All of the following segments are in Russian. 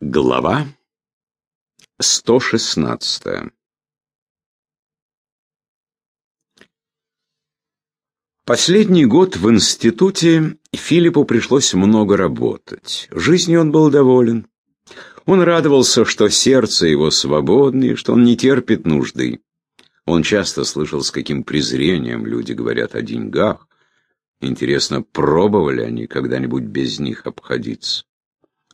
Глава 116 Последний год в институте Филиппу пришлось много работать. Жизнью он был доволен. Он радовался, что сердце его свободно и что он не терпит нужды. Он часто слышал, с каким презрением люди говорят о деньгах. Интересно, пробовали они когда-нибудь без них обходиться?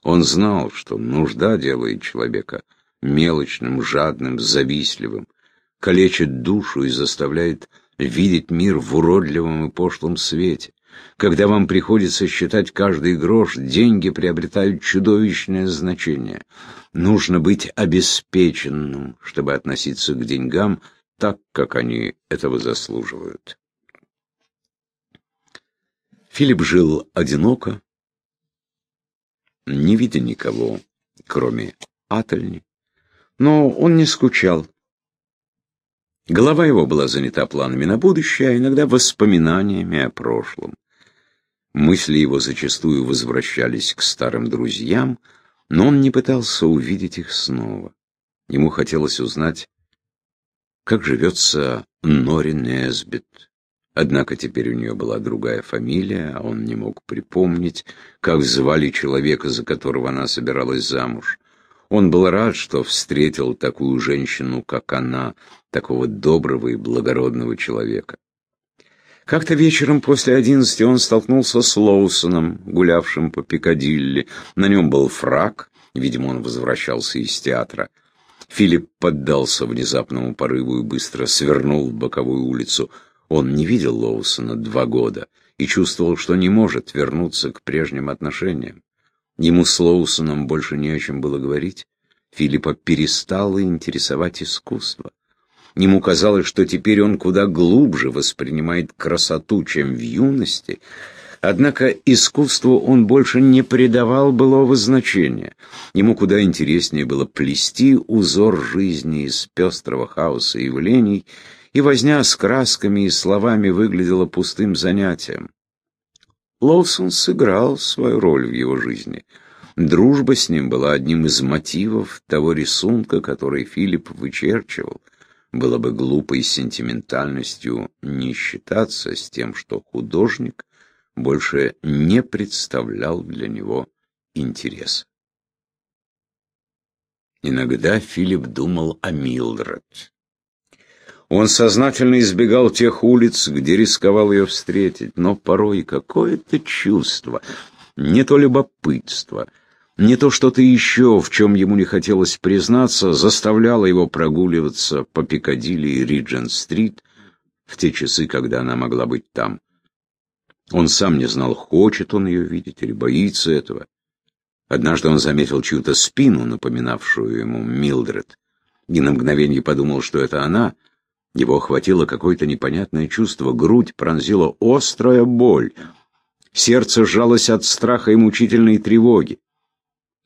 Он знал, что нужда делает человека мелочным, жадным, завистливым, калечит душу и заставляет видеть мир в уродливом и пошлом свете. Когда вам приходится считать каждый грош, деньги приобретают чудовищное значение. Нужно быть обеспеченным, чтобы относиться к деньгам так, как они этого заслуживают. Филипп жил одиноко, не видя никого, кроме Ательни. Но он не скучал. Голова его была занята планами на будущее, а иногда воспоминаниями о прошлом. Мысли его зачастую возвращались к старым друзьям, но он не пытался увидеть их снова. Ему хотелось узнать, как живется Нори Несбит. Однако теперь у нее была другая фамилия, а он не мог припомнить, как звали человека, за которого она собиралась замуж. Он был рад, что встретил такую женщину, как она, такого доброго и благородного человека. Как-то вечером после одиннадцати он столкнулся с Лоусоном, гулявшим по Пикадилли. На нем был фрак, видимо, он возвращался из театра. Филипп поддался внезапному порыву и быстро свернул в боковую улицу. Он не видел Лоусона два года и чувствовал, что не может вернуться к прежним отношениям. Ему с Лоусоном больше не о чем было говорить. Филиппа перестало интересовать искусство. Ему казалось, что теперь он куда глубже воспринимает красоту, чем в юности. Однако искусству он больше не придавал былого значения. Ему куда интереснее было плести узор жизни из пестрого хаоса явлений, и возня с красками и словами выглядела пустым занятием. Лоусон сыграл свою роль в его жизни. Дружба с ним была одним из мотивов того рисунка, который Филипп вычерчивал. Было бы глупой сентиментальностью не считаться с тем, что художник больше не представлял для него интереса. Иногда Филипп думал о Милдред. Он сознательно избегал тех улиц, где рисковал ее встретить, но порой какое-то чувство, не то любопытство, не то что-то еще, в чем ему не хотелось признаться, заставляло его прогуливаться по Пикадилли и Риджент-стрит в те часы, когда она могла быть там. Он сам не знал, хочет он ее видеть или боится этого. Однажды он заметил чью-то спину, напоминавшую ему Милдред, и на мгновение подумал, что это она — его охватило какое-то непонятное чувство, грудь пронзила острая боль. Сердце сжалось от страха и мучительной тревоги.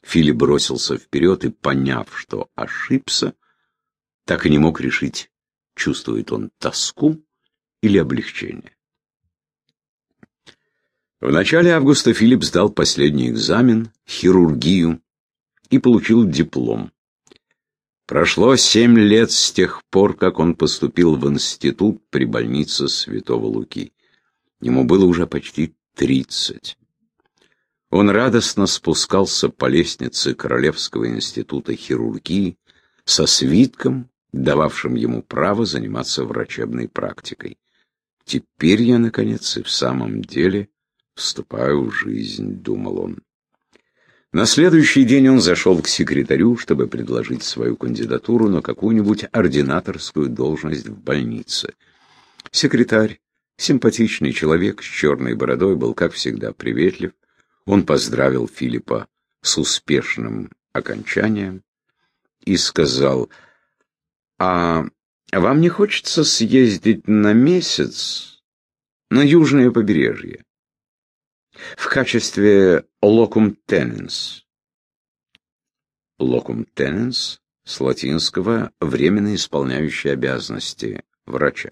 Филипп бросился вперед и, поняв, что ошибся, так и не мог решить, чувствует он тоску или облегчение. В начале августа Филипп сдал последний экзамен, хирургию, и получил диплом. Прошло семь лет с тех пор, как он поступил в институт при больнице Святого Луки. Ему было уже почти тридцать. Он радостно спускался по лестнице Королевского института хирургии со свитком, дававшим ему право заниматься врачебной практикой. «Теперь я, наконец, и в самом деле вступаю в жизнь», — думал он. На следующий день он зашел к секретарю, чтобы предложить свою кандидатуру на какую-нибудь ординаторскую должность в больнице. Секретарь, симпатичный человек с черной бородой, был, как всегда, приветлив. Он поздравил Филиппа с успешным окончанием и сказал, «А вам не хочется съездить на месяц на южное побережье?» В качестве locum tenens. Locum tenens с латинского «временно исполняющий обязанности врача».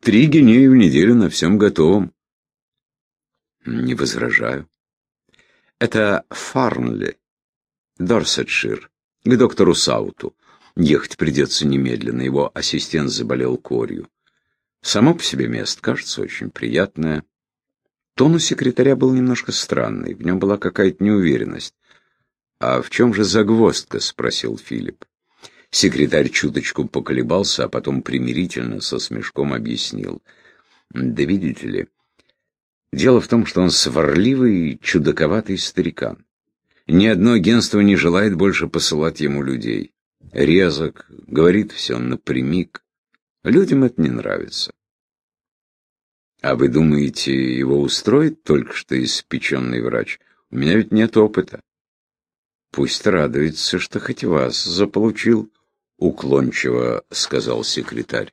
Три гинеи в неделю на всем готовом. Не возражаю. Это Фарнли, Дорсетшир, к доктору Сауту. Ехать придется немедленно, его ассистент заболел корью. Само по себе место кажется очень приятное. Тон у секретаря был немножко странный, в нем была какая-то неуверенность. «А в чем же загвоздка?» — спросил Филипп. Секретарь чуточку поколебался, а потом примирительно со смешком объяснил. «Да видите ли, дело в том, что он сварливый и чудаковатый старикан. Ни одно агентство не желает больше посылать ему людей. Резок, говорит все напрямик. Людям это не нравится. А вы думаете, его устроит только что испеченный врач? У меня ведь нет опыта. Пусть радуется, что хоть вас заполучил, уклончиво сказал секретарь.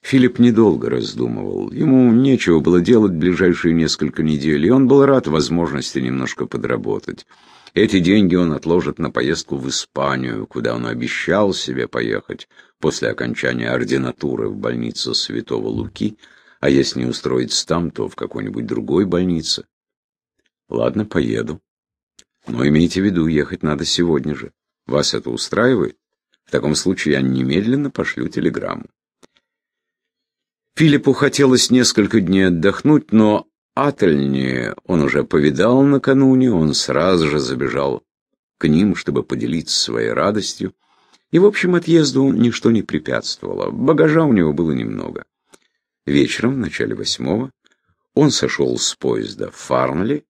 Филипп недолго раздумывал. Ему нечего было делать ближайшие несколько недель, и он был рад возможности немножко подработать. Эти деньги он отложит на поездку в Испанию, куда он обещал себе поехать после окончания ординатуры в больницу Святого Луки, а если не устроиться там, то в какой-нибудь другой больнице. Ладно, поеду. Но имейте в виду, ехать надо сегодня же. Вас это устраивает? В таком случае я немедленно пошлю телеграмму. Филиппу хотелось несколько дней отдохнуть, но Ательни он уже повидал накануне, он сразу же забежал к ним, чтобы поделиться своей радостью. И, в общем, отъезду ничто не препятствовало. Багажа у него было немного. Вечером, в начале восьмого, он сошел с поезда в Фарнли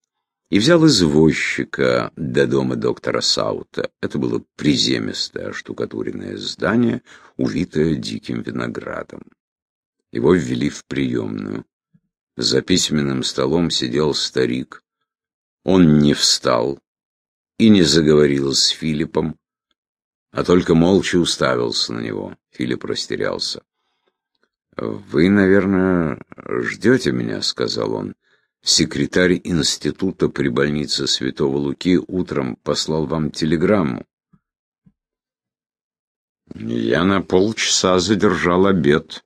и взял извозчика до дома доктора Саута. Это было приземистое штукатуренное здание, увитое диким виноградом. Его ввели в приемную. За письменным столом сидел старик. Он не встал и не заговорил с Филиппом, а только молча уставился на него. Филипп растерялся. «Вы, наверное, ждете меня», — сказал он. «Секретарь института при больнице Святого Луки утром послал вам телеграмму». «Я на полчаса задержал обед».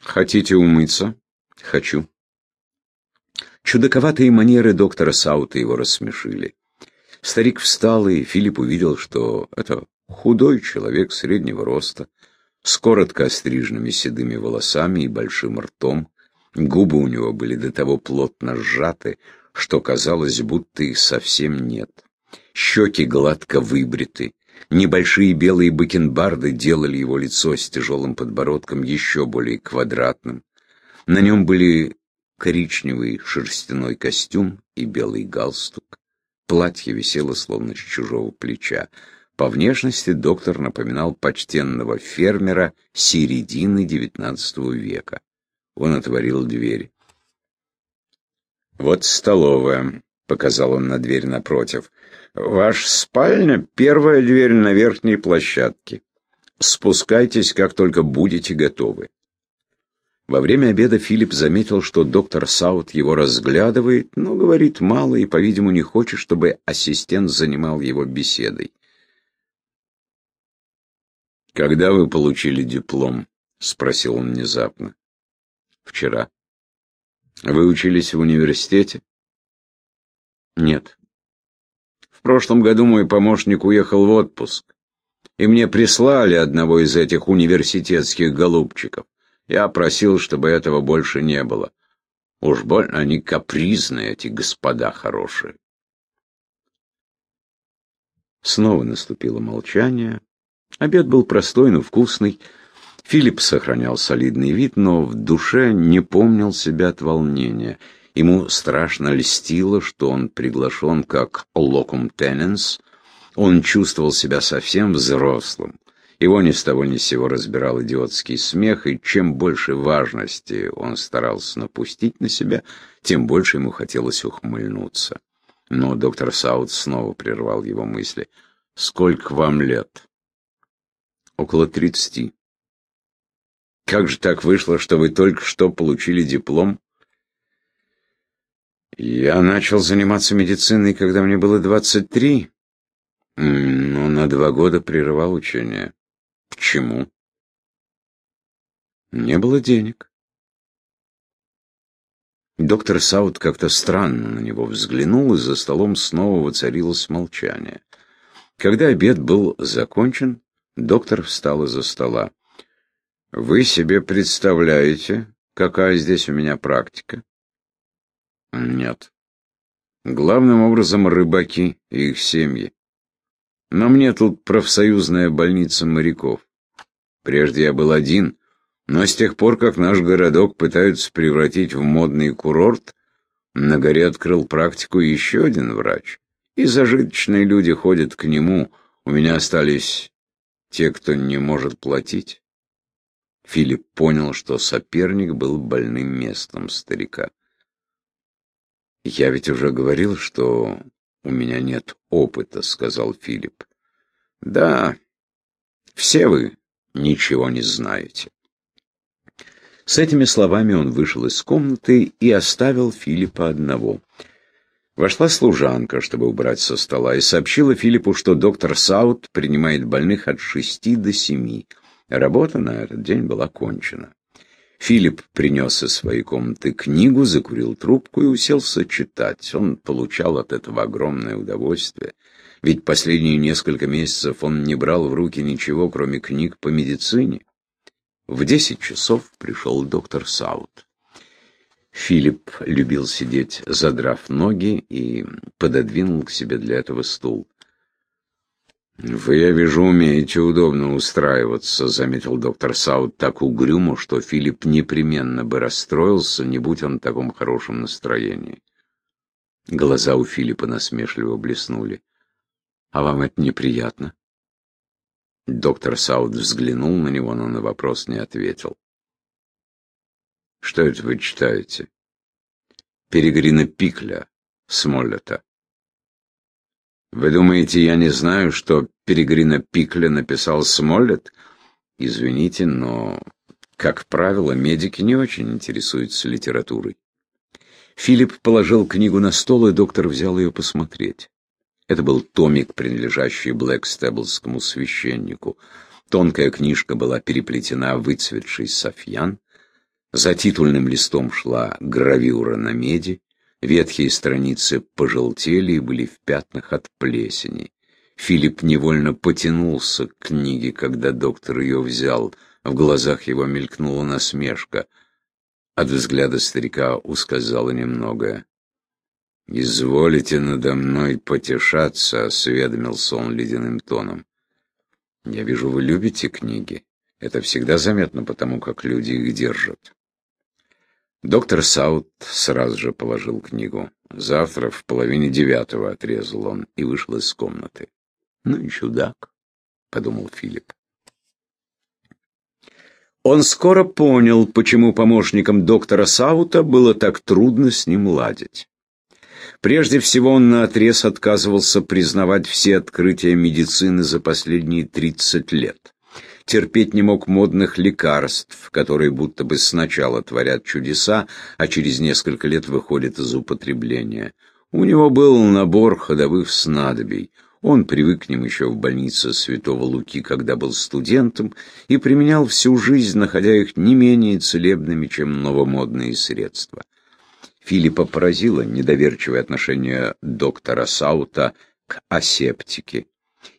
«Хотите умыться?» «Хочу». Чудаковатые манеры доктора Саута его рассмешили. Старик встал, и Филипп увидел, что это худой человек среднего роста, с коротко остриженными седыми волосами и большим ртом. Губы у него были до того плотно сжаты, что казалось, будто их совсем нет. Щеки гладко выбриты. Небольшие белые бакенбарды делали его лицо с тяжелым подбородком еще более квадратным. На нем были коричневый шерстяной костюм и белый галстук. Платье висело словно с чужого плеча. По внешности доктор напоминал почтенного фермера середины XIX века. Он отворил дверь. «Вот столовая», — показал он на дверь напротив. «Ваша спальня — первая дверь на верхней площадке. Спускайтесь, как только будете готовы». Во время обеда Филипп заметил, что доктор Саут его разглядывает, но говорит мало и, по-видимому, не хочет, чтобы ассистент занимал его беседой. «Когда вы получили диплом?» — спросил он внезапно. «Вчера». «Вы учились в университете?» «Нет». «В прошлом году мой помощник уехал в отпуск, и мне прислали одного из этих университетских голубчиков. Я просил, чтобы этого больше не было. Уж больно они капризные, эти господа хорошие». Снова наступило молчание. Обед был простой, но вкусный. Филипп сохранял солидный вид, но в душе не помнил себя от волнения. Ему страшно льстило, что он приглашен как локум тененс. Он чувствовал себя совсем взрослым. Его ни с того ни с сего разбирал идиотский смех, и чем больше важности он старался напустить на себя, тем больше ему хотелось ухмыльнуться. Но доктор Саут снова прервал его мысли. «Сколько вам лет?» Около тридцати. Как же так вышло, что вы только что получили диплом? Я начал заниматься медициной, когда мне было двадцать три. Но на два года прерывал учение. Почему? Не было денег. Доктор Саут как-то странно на него взглянул, и за столом снова воцарилось молчание. Когда обед был закончен, доктор встал из-за стола. «Вы себе представляете, какая здесь у меня практика?» «Нет. Главным образом рыбаки и их семьи. Но мне тут профсоюзная больница моряков. Прежде я был один, но с тех пор, как наш городок пытаются превратить в модный курорт, на горе открыл практику еще один врач. И зажиточные люди ходят к нему. У меня остались те, кто не может платить. Филипп понял, что соперник был больным местом старика. «Я ведь уже говорил, что у меня нет опыта», — сказал Филипп. «Да, все вы ничего не знаете». С этими словами он вышел из комнаты и оставил Филиппа одного. Вошла служанка, чтобы убрать со стола, и сообщила Филиппу, что доктор Саут принимает больных от шести до семи. Работа на этот день была кончена. Филипп принес из своей комнаты книгу, закурил трубку и уселся читать. Он получал от этого огромное удовольствие, ведь последние несколько месяцев он не брал в руки ничего, кроме книг по медицине. В десять часов пришел доктор Саут. Филипп любил сидеть, задрав ноги, и пододвинул к себе для этого стул. «Вы, я вижу, умеете удобно устраиваться», — заметил доктор Саут так угрюмо, что Филипп непременно бы расстроился, не будь он в таком хорошем настроении. Глаза у Филиппа насмешливо блеснули. «А вам это неприятно?» Доктор Сауд взглянул на него, но на вопрос не ответил. «Что это вы читаете?» «Перегрина Пикля, Смоллета». «Вы думаете, я не знаю, что Перегрина Пикля написал Смоллет?» «Извините, но, как правило, медики не очень интересуются литературой». Филипп положил книгу на стол, и доктор взял ее посмотреть. Это был томик, принадлежащий Блэкстеблскому священнику. Тонкая книжка была переплетена выцветший софьян. За титульным листом шла гравюра на меди. Ветхие страницы пожелтели и были в пятнах от плесени. Филипп невольно потянулся к книге, когда доктор ее взял. В глазах его мелькнула насмешка. От взгляда старика ускользало немногое. «Изволите надо мной потешаться», — осведомился он ледяным тоном. «Я вижу, вы любите книги. Это всегда заметно потому, как люди их держат». Доктор Саут сразу же положил книгу. Завтра в половине девятого отрезал он и вышел из комнаты. «Ну и чудак», — подумал Филипп. Он скоро понял, почему помощникам доктора Саута было так трудно с ним ладить. Прежде всего, он наотрез отказывался признавать все открытия медицины за последние 30 лет. Терпеть не мог модных лекарств, которые будто бы сначала творят чудеса, а через несколько лет выходят из употребления. У него был набор ходовых снадобий. Он привык к ним еще в больнице Святого Луки, когда был студентом, и применял всю жизнь, находя их не менее целебными, чем новомодные средства. Филиппа поразило недоверчивое отношение доктора Саута к асептике.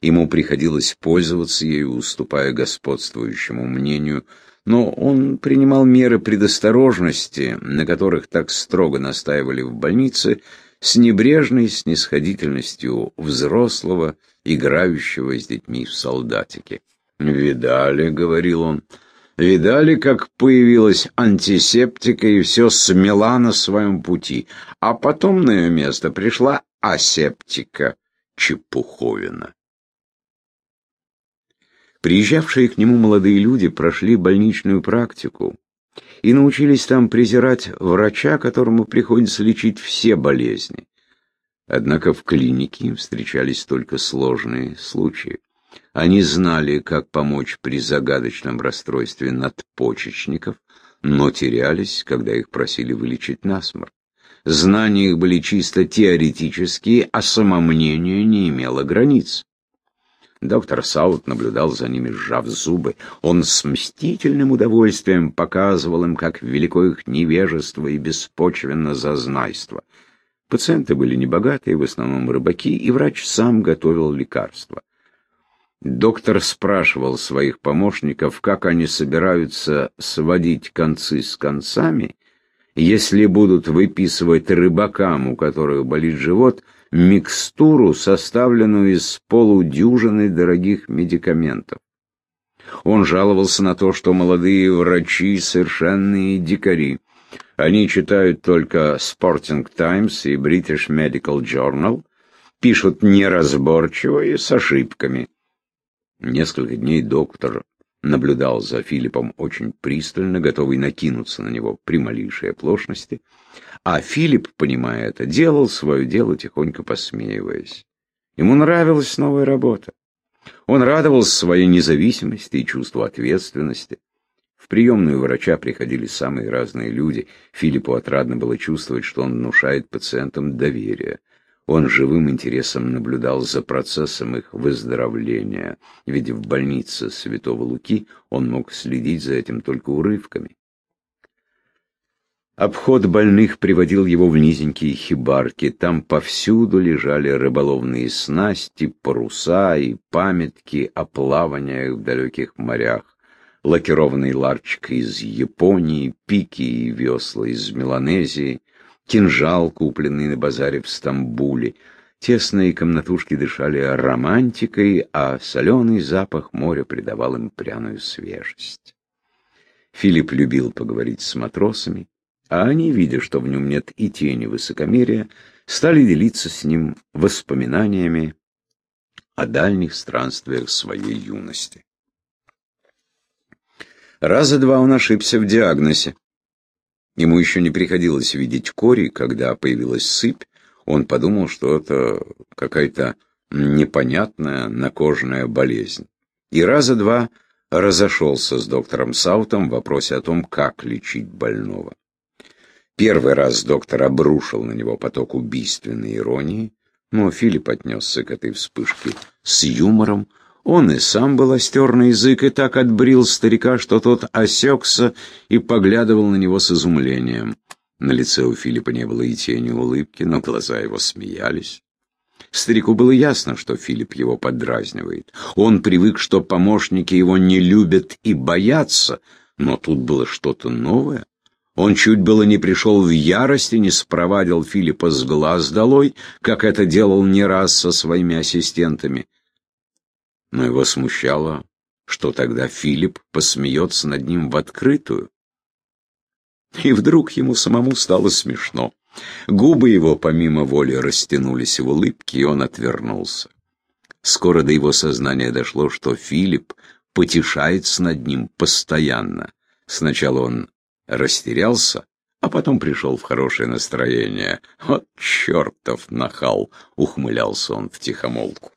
Ему приходилось пользоваться ею, уступая господствующему мнению, но он принимал меры предосторожности, на которых так строго настаивали в больнице, с небрежной снисходительностью взрослого, играющего с детьми в солдатике. «Видали», — говорил он, — Видали, как появилась антисептика и все смела на своем пути, а потом на ее место пришла асептика, чепуховина. Приезжавшие к нему молодые люди прошли больничную практику и научились там презирать врача, которому приходится лечить все болезни. Однако в клинике встречались только сложные случаи. Они знали, как помочь при загадочном расстройстве надпочечников, но терялись, когда их просили вылечить насморк. Знания их были чисто теоретические, а самомнение не имело границ. Доктор Саут наблюдал за ними, сжав зубы. Он с мстительным удовольствием показывал им, как велико их невежество и беспочвенно зазнайство. Пациенты были небогатые, в основном рыбаки, и врач сам готовил лекарства. Доктор спрашивал своих помощников, как они собираются сводить концы с концами, если будут выписывать рыбакам, у которых болит живот, микстуру, составленную из полудюжины дорогих медикаментов. Он жаловался на то, что молодые врачи — совершенные дикари. Они читают только Sporting Times и British Medical Journal, пишут неразборчиво и с ошибками. Несколько дней доктор наблюдал за Филиппом очень пристально, готовый накинуться на него при малейшей оплошности, а Филипп, понимая это, делал свое дело, тихонько посмеиваясь. Ему нравилась новая работа. Он радовался своей независимости и чувству ответственности. В приемную врача приходили самые разные люди. Филиппу отрадно было чувствовать, что он внушает пациентам доверие. Он живым интересом наблюдал за процессом их выздоровления, ведь в больнице Святого Луки он мог следить за этим только урывками. Обход больных приводил его в низенькие хибарки. Там повсюду лежали рыболовные снасти, паруса и памятки о плаваниях в далеких морях. Лакированный ларчик из Японии, пики и весла из Меланезии — кинжал, купленный на базаре в Стамбуле. Тесные комнатушки дышали романтикой, а соленый запах моря придавал им пряную свежесть. Филипп любил поговорить с матросами, а они, видя, что в нем нет и тени высокомерия, стали делиться с ним воспоминаниями о дальних странствиях своей юности. Раза два он ошибся в диагнозе. Ему еще не приходилось видеть кори, когда появилась сыпь. Он подумал, что это какая-то непонятная накожная болезнь. И раза два разошелся с доктором Саутом в вопросе о том, как лечить больного. Первый раз доктор обрушил на него поток убийственной иронии, но Филипп отнесся к этой вспышке с юмором, он и сам был остер на язык и так отбрил старика, что тот осекся и поглядывал на него с изумлением. На лице у Филиппа не было и тени улыбки, но глаза его смеялись. Старику было ясно, что Филипп его подразнивает. Он привык, что помощники его не любят и боятся, но тут было что-то новое. Он чуть было не пришел в ярость и не спровадил Филиппа с глаз долой, как это делал не раз со своими ассистентами но его смущало, что тогда Филипп посмеется над ним в открытую. И вдруг ему самому стало смешно. Губы его помимо воли растянулись в улыбке, и он отвернулся. Скоро до его сознания дошло, что Филипп потешается над ним постоянно. Сначала он растерялся, а потом пришел в хорошее настроение. «Вот чертов нахал!» — ухмылялся он втихомолку.